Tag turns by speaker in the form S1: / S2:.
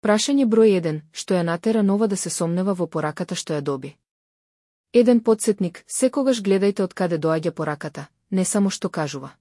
S1: Прашање број 1, што ја натера нова да се сомнева во пораката што ја доби. Еден подсетник, секогаш гледајте од каде доаѓа пораката, не само што кажува.